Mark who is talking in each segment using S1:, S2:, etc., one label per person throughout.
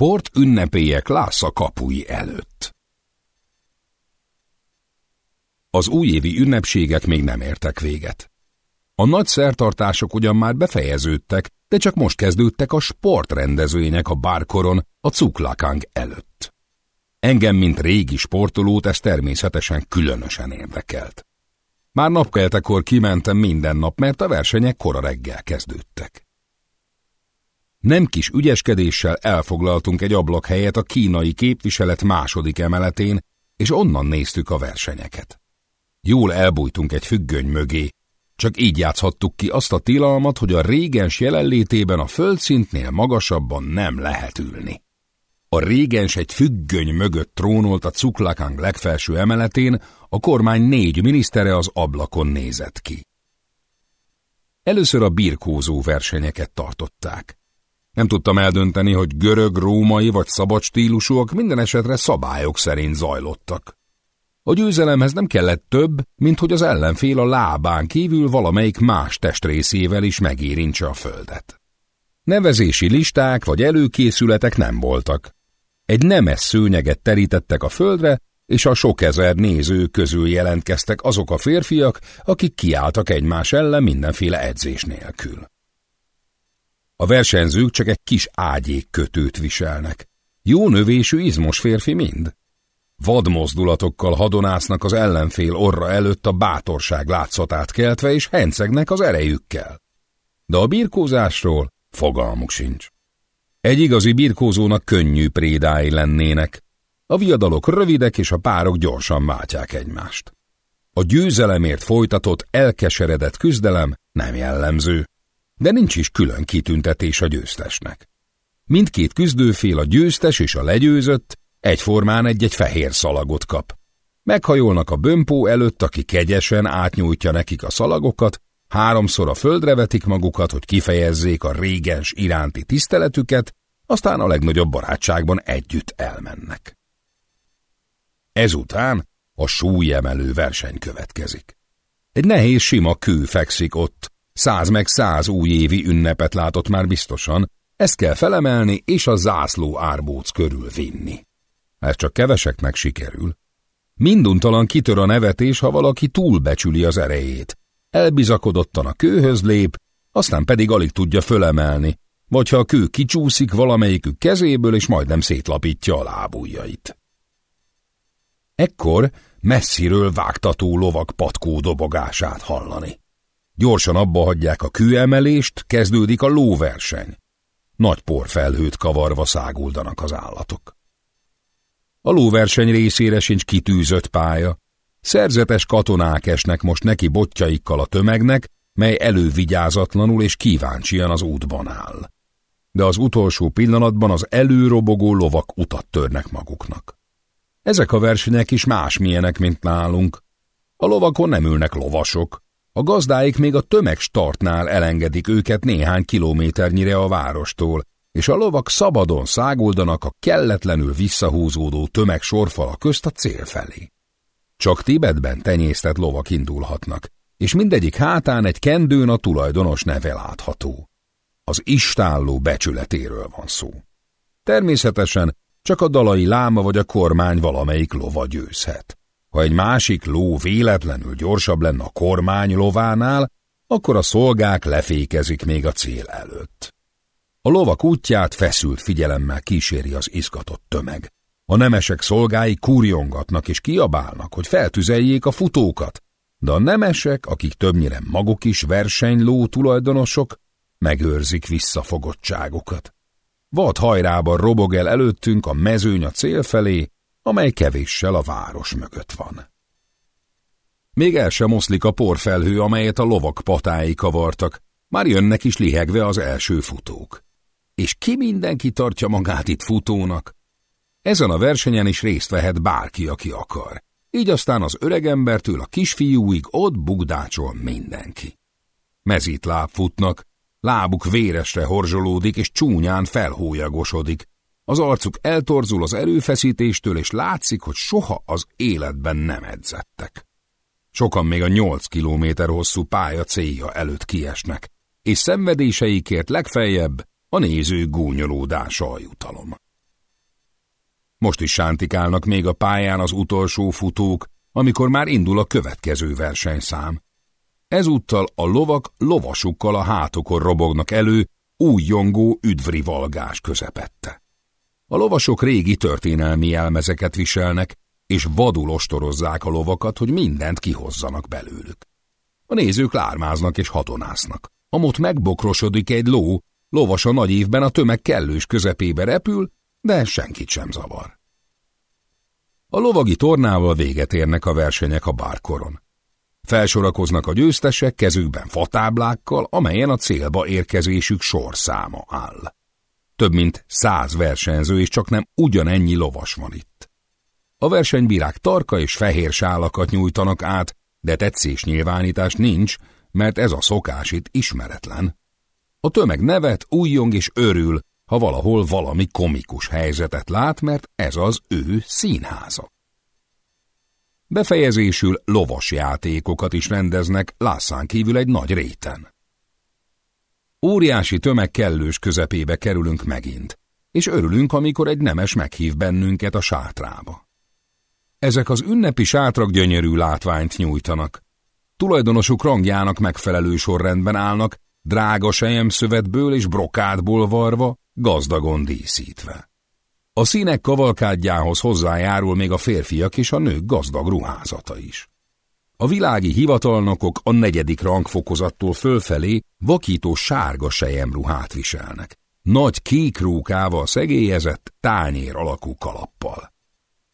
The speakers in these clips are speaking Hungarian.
S1: sport ünnepélyek Lásza kapui előtt. Az újévi ünnepségek még nem értek véget. A nagy szertartások ugyan már befejeződtek, de csak most kezdődtek a sportrendezvények a bárkoron a Cuklakang előtt. Engem, mint régi sportolót, ez természetesen különösen érdekelt. Már napkeltekor kimentem minden nap, mert a versenyek kora reggel kezdődtek. Nem kis ügyeskedéssel elfoglaltunk egy ablakhelyet a kínai képviselet második emeletén, és onnan néztük a versenyeket. Jól elbújtunk egy függöny mögé, csak így játszhattuk ki azt a tilalmat, hogy a régens jelenlétében a földszintnél magasabban nem lehet ülni. A régens egy függöny mögött trónolt a Cuklakang legfelső emeletén, a kormány négy minisztere az ablakon nézett ki. Először a birkózó versenyeket tartották. Nem tudtam eldönteni, hogy görög, római vagy szabad stílusúak minden esetre szabályok szerint zajlottak. A győzelemhez nem kellett több, mint hogy az ellenfél a lábán kívül valamelyik más testrészével is megérintse a földet. Nevezési listák vagy előkészületek nem voltak. Egy nemes szőnyeget terítettek a földre, és a sok ezer néző közül jelentkeztek azok a férfiak, akik kiálltak egymás ellen mindenféle edzés nélkül. A versenyzők csak egy kis ágyékkötőt viselnek. Jó növésű izmos férfi mind. Vadmozdulatokkal hadonásznak az ellenfél orra előtt a bátorság látszatát keltve, és hencegnek az erejükkel. De a birkózásról fogalmuk sincs. Egy igazi birkózónak könnyű prédái lennének. A viadalok rövidek, és a párok gyorsan váltják egymást. A győzelemért folytatott, elkeseredett küzdelem nem jellemző, de nincs is külön kitüntetés a győztesnek. Mindkét küzdőfél a győztes és a legyőzött egyformán egy-egy fehér szalagot kap. Meghajolnak a bömpó előtt, aki kegyesen átnyújtja nekik a szalagokat, háromszor a földre vetik magukat, hogy kifejezzék a régens iránti tiszteletüket, aztán a legnagyobb barátságban együtt elmennek. Ezután a súlyemelő verseny következik. Egy nehéz sima kő fekszik ott, száz meg száz újévi ünnepet látott már biztosan, ezt kell felemelni és a zászló árbóc körül vinni. Ez csak keveseknek sikerül. Minduntalan kitör a nevetés, ha valaki túlbecsüli az erejét. Elbizakodottan a kőhöz lép, aztán pedig alig tudja fölemelni, vagy ha a kő kicsúszik valamelyikük kezéből, és majdnem szétlapítja a lábujjait. Ekkor messziről vágtató lovak patkó dobogását hallani. Gyorsan abba hagyják a kőemelést, kezdődik a lóverseny. Nagy porfelhőt kavarva száguldanak az állatok. A lóverseny részére sincs kitűzött pálya. Szerzetes katonák esnek most neki botjaikkal a tömegnek, mely elővigyázatlanul és kíváncsian az útban áll. De az utolsó pillanatban az előrobogó lovak utat törnek maguknak. Ezek a versenyek is másmilyenek, mint nálunk. A lovakon nem ülnek lovasok. A gazdáik még a tömegstartnál elengedik őket néhány kilométernyire a várostól, és a lovak szabadon száguldanak a kelletlenül visszahúzódó tömeg sorfala közt a cél felé. Csak Tibetben tenyésztett lovak indulhatnak, és mindegyik hátán egy kendőn a tulajdonos neve látható. Az istálló becsületéről van szó. Természetesen csak a dalai láma vagy a kormány valamelyik lova győzhet. Ha egy másik ló véletlenül gyorsabb lenne a kormány lovánál, akkor a szolgák lefékezik még a cél előtt. A lovak útját feszült figyelemmel kíséri az izgatott tömeg. A nemesek szolgái kurjongatnak és kiabálnak, hogy feltüzeljék a futókat, de a nemesek, akik többnyire maguk is versenyló tulajdonosok, megőrzik visszafogottságukat. Vad hajrában robog el előttünk a mezőny a cél felé, amely kevéssel a város mögött van. Még el sem oszlik a porfelhő, amelyet a lovak patái kavartak, már jönnek is lihegve az első futók. És ki mindenki tartja magát itt futónak? Ezen a versenyen is részt vehet bárki, aki akar. Így aztán az öregembertől a kisfiúig ott bugdácsol mindenki. láb futnak, lábuk véresre horzsolódik és csúnyán felhólyagosodik. Az arcuk eltorzul az erőfeszítéstől, és látszik, hogy soha az életben nem edzettek. Sokan még a nyolc kilométer hosszú pálya célja előtt kiesnek, és szenvedéseikért legfeljebb a néző gúnyolódása a jutalom. Most is sántikálnak még a pályán az utolsó futók, amikor már indul a következő versenyszám. Ezúttal a lovak lovasukkal a hátokon robognak elő, új jongó üdvrivalgás közepette. A lovasok régi történelmi jelmezeket viselnek, és vadul ostorozzák a lovakat, hogy mindent kihozzanak belőlük. A nézők lármáznak és hatonásznak. Amott megbokrosodik egy ló, lovas a nagy évben a tömeg kellős közepébe repül, de senkit sem zavar. A lovagi tornával véget érnek a versenyek a bárkoron. Felsorakoznak a győztesek kezükben fatáblákkal, amelyen a célba érkezésük sorszáma áll. Több mint száz versenyző, és csak nem ugyanennyi lovas van itt. A versenybírák tarka és fehér sálakat nyújtanak át, de tetszés nyilvánítás nincs, mert ez a szokás itt ismeretlen. A tömeg nevet, újjong és örül, ha valahol valami komikus helyzetet lát, mert ez az ő színháza. Befejezésül lovas játékokat is rendeznek, lászán kívül egy nagy réten. Óriási tömeg kellős közepébe kerülünk megint, és örülünk, amikor egy nemes meghív bennünket a sátrába. Ezek az ünnepi sátrak gyönyörű látványt nyújtanak. Tulajdonosuk rangjának megfelelő sorrendben állnak, drága szövetből és brokádból varva, gazdagon díszítve. A színek kavalkádjához hozzájárul még a férfiak és a nők gazdag ruházata is. A világi hivatalnokok a negyedik rangfokozattól fölfelé vakító sárga ruhát viselnek. Nagy kék rókával szegélyezett, tányér alakú kalappal.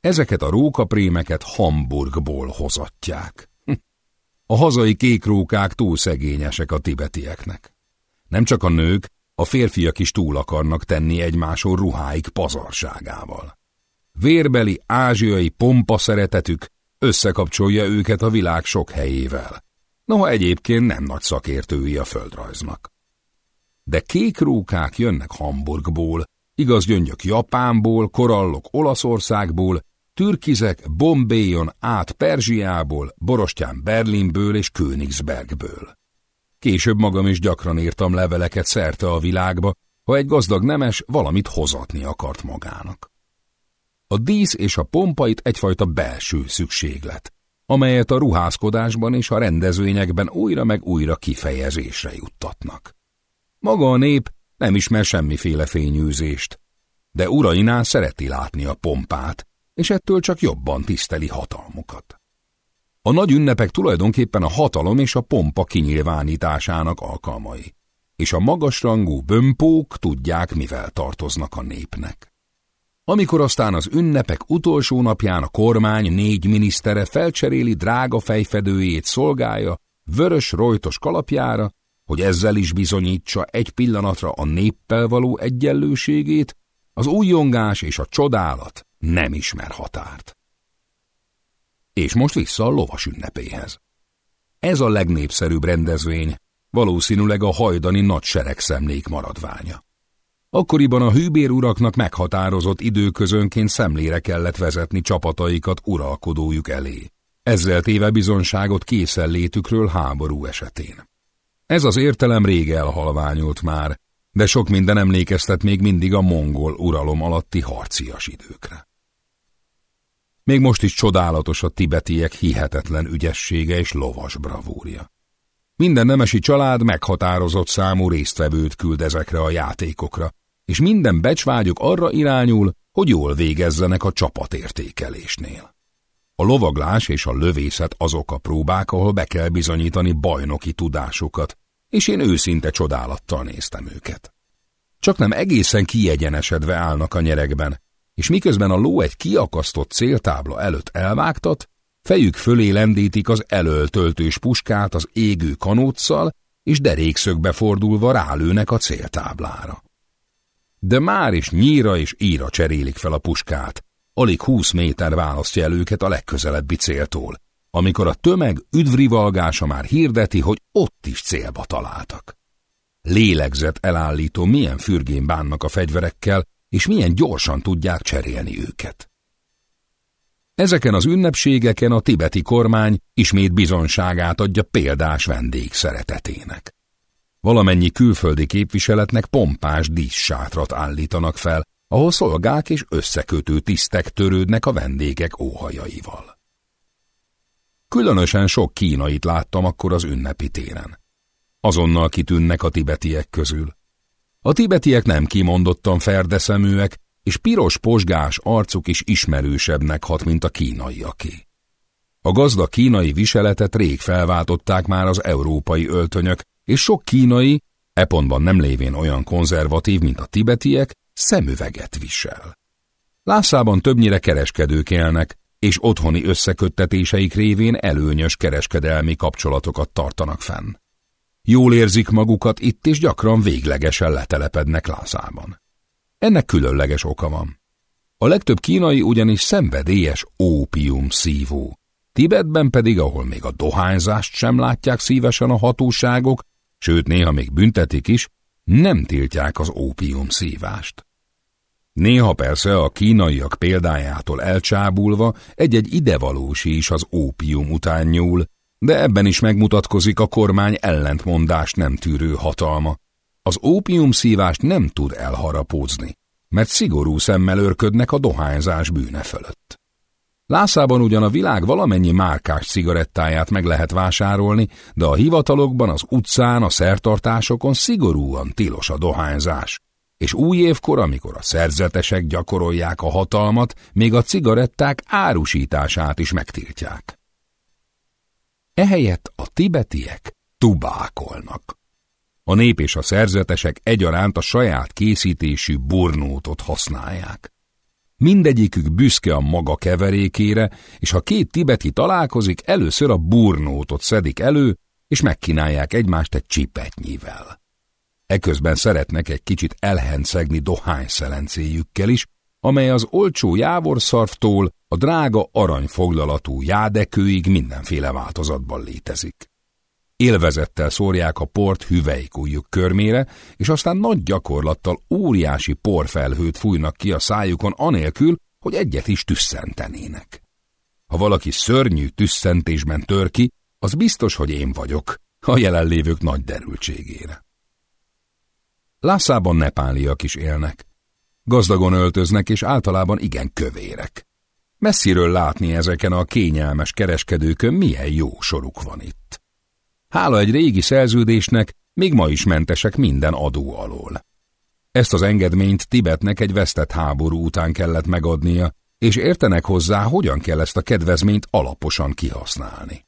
S1: Ezeket a rókaprémeket Hamburgból hozatják. Hm. A hazai kékrókák túl szegényesek a tibetieknek. Nem csak a nők, a férfiak is túl akarnak tenni egymáson ruháik pazarságával. Vérbeli, ázsiai pompa szeretetük összekapcsolja őket a világ sok helyével. Noha egyébként nem nagy szakértői a földrajznak. De kék rókák jönnek Hamburgból, igaz gyöngyök Japánból, korallok Olaszországból, türkizek Bombayon át Perzsiából, borostyán Berlinből és Königsbergből. Később magam is gyakran írtam leveleket szerte a világba, ha egy gazdag nemes valamit hozatni akart magának. A dísz és a pompait egyfajta belső szükséglet, amelyet a ruházkodásban és a rendezvényekben újra meg újra kifejezésre juttatnak. Maga a nép nem ismer semmiféle fényűzést, de urainál szereti látni a pompát, és ettől csak jobban tiszteli hatalmukat. A nagy ünnepek tulajdonképpen a hatalom és a pompa kinyilvánításának alkalmai, és a magasrangú bömpók tudják, mivel tartoznak a népnek. Amikor aztán az ünnepek utolsó napján a kormány négy minisztere felcseréli drága fejfedőjét szolgálja, vörös rojtos kalapjára, hogy ezzel is bizonyítsa egy pillanatra a néppel való egyenlőségét, az újongás és a csodálat nem ismer határt. És most vissza a lovas ünnepéhez. Ez a legnépszerűbb rendezvény, valószínűleg a hajdani nagy seregszemlék maradványa. Akkoriban a hűbér uraknak meghatározott időközönként szemlére kellett vezetni csapataikat uralkodójuk elé. Ezzel téve bizonságot készenlétükről háború esetén. Ez az értelem rég elhalványult már, de sok minden emlékeztet még mindig a mongol uralom alatti harcias időkre. Még most is csodálatos a tibetiek hihetetlen ügyessége és lovas bravúrja. Minden nemesi család meghatározott számú résztvevőt küld ezekre a játékokra, és minden becsvágyuk arra irányul, hogy jól végezzenek a csapatértékelésnél. A lovaglás és a lövészet azok a próbák, ahol be kell bizonyítani bajnoki tudásukat, és én őszinte csodálattal néztem őket. Csak nem egészen kiegyenesedve állnak a nyerekben, és miközben a ló egy kiakasztott céltábla előtt elvágtat, fejük fölé lendítik az elöltöltős puskát az égő kanóccal, és derékszögbe fordulva rálőnek a céltáblára de már is nyíra és íra cserélik fel a puskát. Alig húsz méter választja el őket a legközelebbi céltól, amikor a tömeg üdvrivalgása már hirdeti, hogy ott is célba találtak. Lélegzet elállító, milyen fürgén bánnak a fegyverekkel, és milyen gyorsan tudják cserélni őket. Ezeken az ünnepségeken a tibeti kormány ismét bizonságát adja példás vendég szeretetének. Valamennyi külföldi képviseletnek pompás díszsátrat állítanak fel, ahol szolgák és összekötő tisztek törődnek a vendégek óhajaival. Különösen sok kínait láttam akkor az ünnepi téren. Azonnal kitűnnek a tibetiek közül. A tibetiek nem kimondottan ferdeszeműek, és piros posgás arcuk is ismerősebbnek hat, mint a kínaiaké. A gazda kínai viseletet rég felváltották már az európai öltönyök, és sok kínai, e pontban nem lévén olyan konzervatív, mint a tibetiek, szemüveget visel. Lászában többnyire kereskedők élnek, és otthoni összeköttetéseik révén előnyös kereskedelmi kapcsolatokat tartanak fenn. Jól érzik magukat itt, és gyakran véglegesen letelepednek Lászában. Ennek különleges oka van. A legtöbb kínai ugyanis szenvedélyes ópium szívó. Tibetben pedig, ahol még a dohányzást sem látják szívesen a hatóságok, sőt néha még büntetik is, nem tiltják az ópium szívást. Néha persze a kínaiak példájától elcsábulva egy-egy idevalósi is az ópium után nyúl, de ebben is megmutatkozik a kormány ellentmondást nem tűrő hatalma. Az ópium szívást nem tud elharapózni, mert szigorú szemmel örködnek a dohányzás bűne fölött. Lászában ugyan a világ valamennyi márkás cigarettáját meg lehet vásárolni, de a hivatalokban, az utcán, a szertartásokon szigorúan tilos a dohányzás. És új évkor, amikor a szerzetesek gyakorolják a hatalmat, még a cigaretták árusítását is megtiltják. Ehelyett a tibetiek tubákolnak. A nép és a szerzetesek egyaránt a saját készítésű burnótot használják. Mindegyikük büszke a maga keverékére, és ha két tibeti találkozik, először a burnótot szedik elő, és megkínálják egymást egy csipetnyivel. Eközben szeretnek egy kicsit elhencegni dohányszelencéjükkel is, amely az olcsó jávorszarvtól a drága aranyfoglalatú jádekőig mindenféle változatban létezik. Élvezettel szórják a port hüvelykújjuk körmére, és aztán nagy gyakorlattal óriási porfelhőt fújnak ki a szájukon anélkül, hogy egyet is tüsszentenének. Ha valaki szörnyű tüsszentésben tör ki, az biztos, hogy én vagyok, a jelenlévők nagy derültségére. Lászában nepáliak is élnek. Gazdagon öltöznek, és általában igen kövérek. Messziről látni ezeken a kényelmes kereskedőkön milyen jó soruk van itt. Hála egy régi szerződésnek még ma is mentesek minden adó alól. Ezt az engedményt Tibetnek egy vesztett háború után kellett megadnia, és értenek hozzá, hogyan kell ezt a kedvezményt alaposan kihasználni.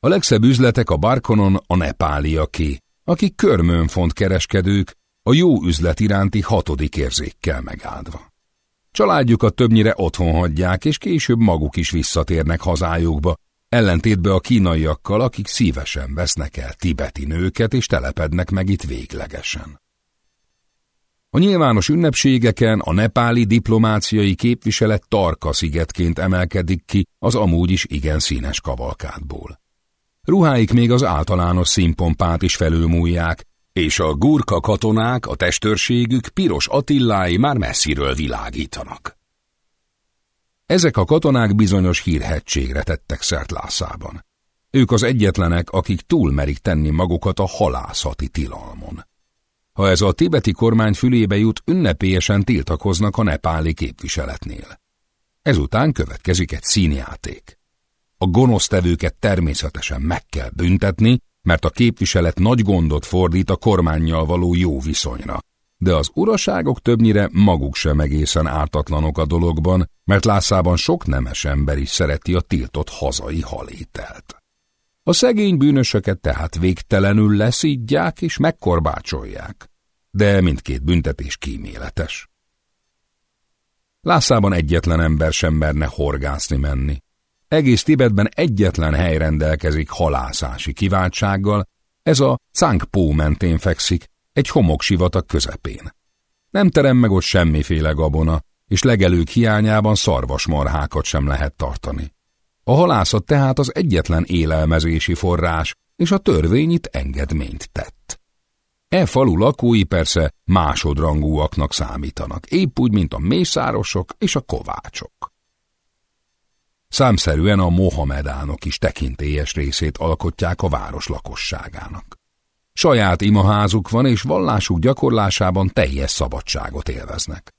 S1: A legszebb üzletek a Barkonon a nepáliaké, akik körmönfont kereskedők, a jó üzlet iránti hatodik érzékkel megáldva. Családjukat többnyire otthon hagyják, és később maguk is visszatérnek hazájukba, ellentétbe a kínaiakkal, akik szívesen vesznek el tibeti nőket és telepednek meg itt véglegesen. A nyilvános ünnepségeken a nepáli diplomáciai képviselet Tarka szigetként emelkedik ki az amúgy is igen színes kavalkádból. Ruháik még az általános színpompát is felülmúlják, és a gurka katonák, a testőrségük piros Attillái már messziről világítanak. Ezek a katonák bizonyos hírhetségre tettek szert Lászában. Ők az egyetlenek, akik túlmerik tenni magukat a halászati tilalmon. Ha ez a tibeti kormány fülébe jut, ünnepélyesen tiltakoznak a nepáli képviseletnél. Ezután következik egy színjáték. A gonosztevőket természetesen meg kell büntetni, mert a képviselet nagy gondot fordít a kormányjal való jó viszonyra, de az uraságok többnyire maguk sem egészen ártatlanok a dologban, mert Lászában sok nemes ember is szereti a tiltott hazai halételt. A szegény bűnösöket tehát végtelenül leszídják és megkorbácsolják, de mindkét büntetés kíméletes. Lászában egyetlen ember sem merne horgászni menni. Egész Tibetben egyetlen hely rendelkezik halászási kiváltsággal, ez a Cangpó mentén fekszik, egy homoksivatag közepén. Nem terem meg ott semmiféle gabona, és legelők hiányában szarvasmarhákat sem lehet tartani. A halászat tehát az egyetlen élelmezési forrás, és a törvény itt engedményt tett. E falu lakói persze másodrangúaknak számítanak, épp úgy, mint a mészárosok és a kovácsok. Számszerűen a mohamedánok is tekintélyes részét alkotják a város lakosságának. Saját imaházuk van, és vallásuk gyakorlásában teljes szabadságot élveznek.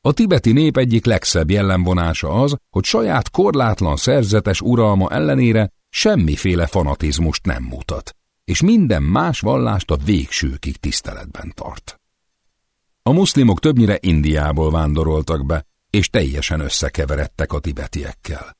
S1: A tibeti nép egyik legszebb jellemvonása az, hogy saját korlátlan szerzetes uralma ellenére semmiféle fanatizmust nem mutat, és minden más vallást a végsőkig tiszteletben tart. A muszlimok többnyire Indiából vándoroltak be, és teljesen összekeveredtek a tibetiekkel.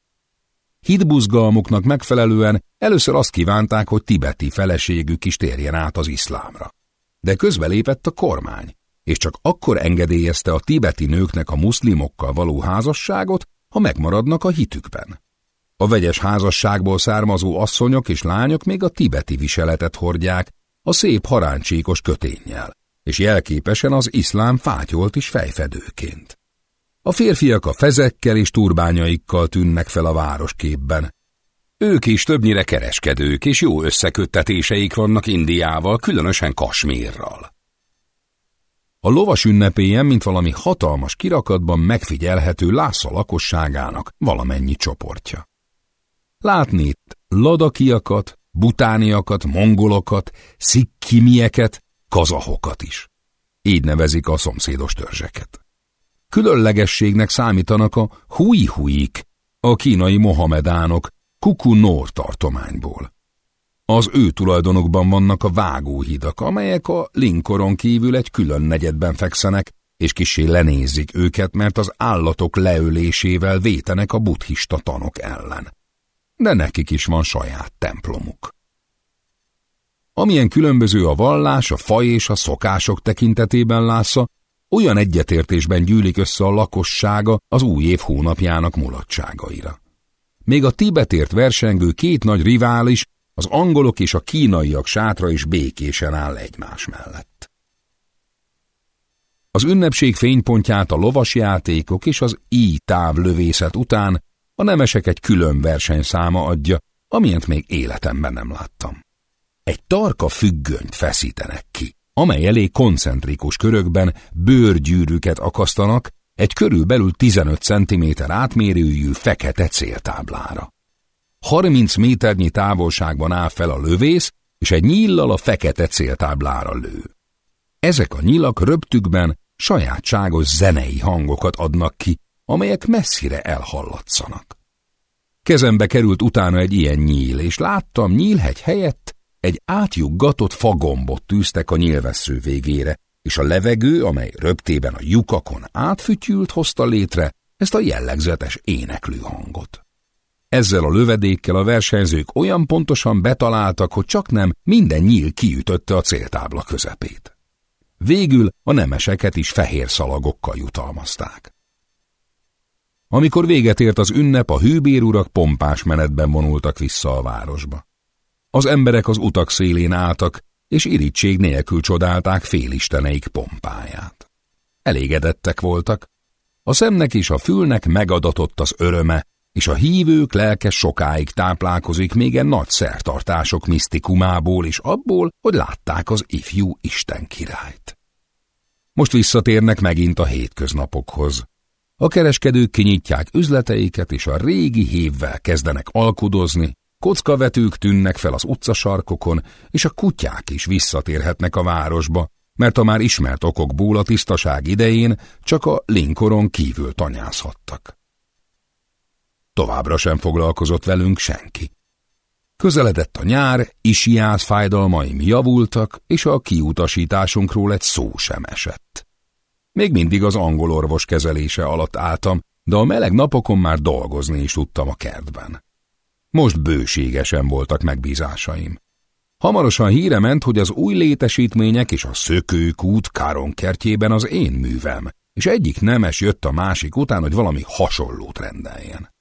S1: Hitbuzgalmuknak megfelelően először azt kívánták, hogy tibeti feleségük is térjen át az iszlámra. De közbelépett a kormány, és csak akkor engedélyezte a tibeti nőknek a muszlimokkal való házasságot, ha megmaradnak a hitükben. A vegyes házasságból származó asszonyok és lányok még a tibeti viseletet hordják, a szép haráncsékos köténnyel, és jelképesen az iszlám fátyolt is fejfedőként. A férfiak a fezekkel és turbányaikkal tűnnek fel a városképben. Ők is többnyire kereskedők, és jó összeköttetéseik vannak Indiával, különösen Kasmírral. A lovas ünnepélyen, mint valami hatalmas kirakatban megfigyelhető Lásza lakosságának valamennyi csoportja. Látni itt ladakiakat, butániakat, mongolokat, szikkimieket, kazahokat is. Így nevezik a szomszédos törzseket. Különlegességnek számítanak a hui-huik, a kínai mohamedánok, Kuku-Nór tartományból. Az ő tulajdonokban vannak a vágóhidak, amelyek a Linkoron kívül egy külön negyedben fekszenek, és kisé lenézik őket, mert az állatok leölésével vétenek a buddhista tanok ellen. De nekik is van saját templomuk. Amilyen különböző a vallás, a faj és a szokások tekintetében lásza, olyan egyetértésben gyűlik össze a lakossága az új év hónapjának mulatságaira. Még a Tibetért versengő két nagy rivális, az angolok és a kínaiak sátra is békésen áll egymás mellett. Az ünnepség fénypontját a lovasjátékok és az í távlövészet után a nemesek egy külön versenyszáma adja, amilyent még életemben nem láttam. Egy tarka függönyt feszítenek ki, amely elé koncentrikus körökben bőrgyűrűket akasztanak egy körülbelül 15 cm átmérőjű fekete céltáblára. 30 méternyi távolságban áll fel a lövész, és egy nyíllal a fekete céltáblára lő. Ezek a nyilak röptükben sajátságos zenei hangokat adnak ki, amelyek messzire elhallatszanak. Kezembe került utána egy ilyen nyíl, és láttam nyílhegy helyett egy átjuggatott fagombot tűztek a nyilvessző végére, és a levegő, amely röptében a lyukakon átfütyült, hozta létre ezt a jellegzetes éneklő hangot. Ezzel a lövedékkel a versenyzők olyan pontosan betaláltak, hogy csak nem minden nyíl kiütötte a céltábla közepét. Végül a nemeseket is fehér szalagokkal jutalmazták. Amikor véget ért az ünnep, a hűbérurak pompás menetben vonultak vissza a városba. Az emberek az utak szélén álltak, és irítség nélkül csodálták félisteneik pompáját. Elégedettek voltak. A szemnek és a fülnek megadatott az öröme, és a hívők lelke sokáig táplálkozik még egy nagy szertartások misztikumából és abból, hogy látták az ifjú Isten királyt. Most visszatérnek megint a hétköznapokhoz. A kereskedők kinyitják üzleteiket, és a régi hévvel kezdenek alkudozni, Kockavetők tűnnek fel az utcasarkokon, és a kutyák is visszatérhetnek a városba, mert a már ismert okokból a tisztaság idején csak a Linkoron kívül tanyázhattak. Továbbra sem foglalkozott velünk senki. Közeledett a nyár, Isiász fájdalmaim javultak, és a kiutasításunkról egy szó sem esett. Még mindig az angol orvos kezelése alatt álltam, de a meleg napokon már dolgozni is tudtam a kertben. Most bőségesen voltak megbízásaim. Hamarosan híre ment, hogy az új létesítmények és a szökőkút Káron kertjében az én művem, és egyik nemes jött a másik után, hogy valami hasonlót rendeljen.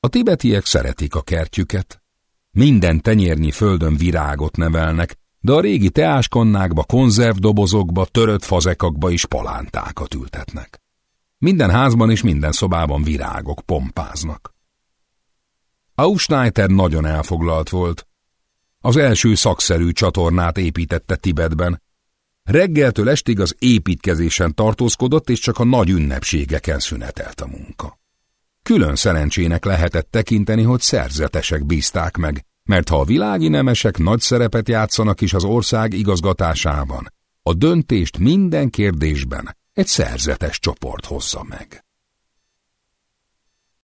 S1: A tibetiek szeretik a kertjüket. Minden tenyérnyi földön virágot nevelnek, de a régi teáskonnákba, konzervdobozokba, törött fazekakba is palántákat ültetnek. Minden házban és minden szobában virágok pompáznak. Ausneiter nagyon elfoglalt volt. Az első szakszerű csatornát építette Tibetben. Reggeltől estig az építkezésen tartózkodott, és csak a nagy ünnepségeken szünetelt a munka. Külön szerencsének lehetett tekinteni, hogy szerzetesek bízták meg, mert ha a világi nemesek nagy szerepet játszanak is az ország igazgatásában, a döntést minden kérdésben egy szerzetes csoport hozza meg.